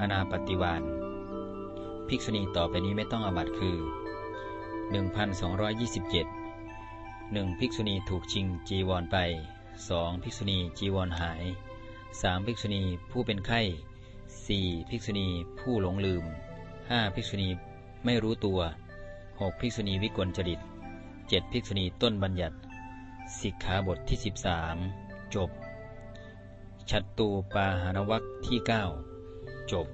อนาปฏิวานภิกษุณีต่อไปนี้ไม่ต้องอบัตคือ 1227 1. ภิกษุณีถูกชิงจีวรไป 2. ภิกษุณีจีวรหาย 3. ภิกษุณีผู้เป็นไข้ 4. ภิกษุณีผู้หลงลืม 5. ภิกษุณีไม่รู้ตัว 6. ภิกษุณีวิกลจริต 7. ภิกษุณีต้นบัญญัติ สิกขาบทที่ 13 จบ ชัตตูปาหานวัคที่ 9 จบ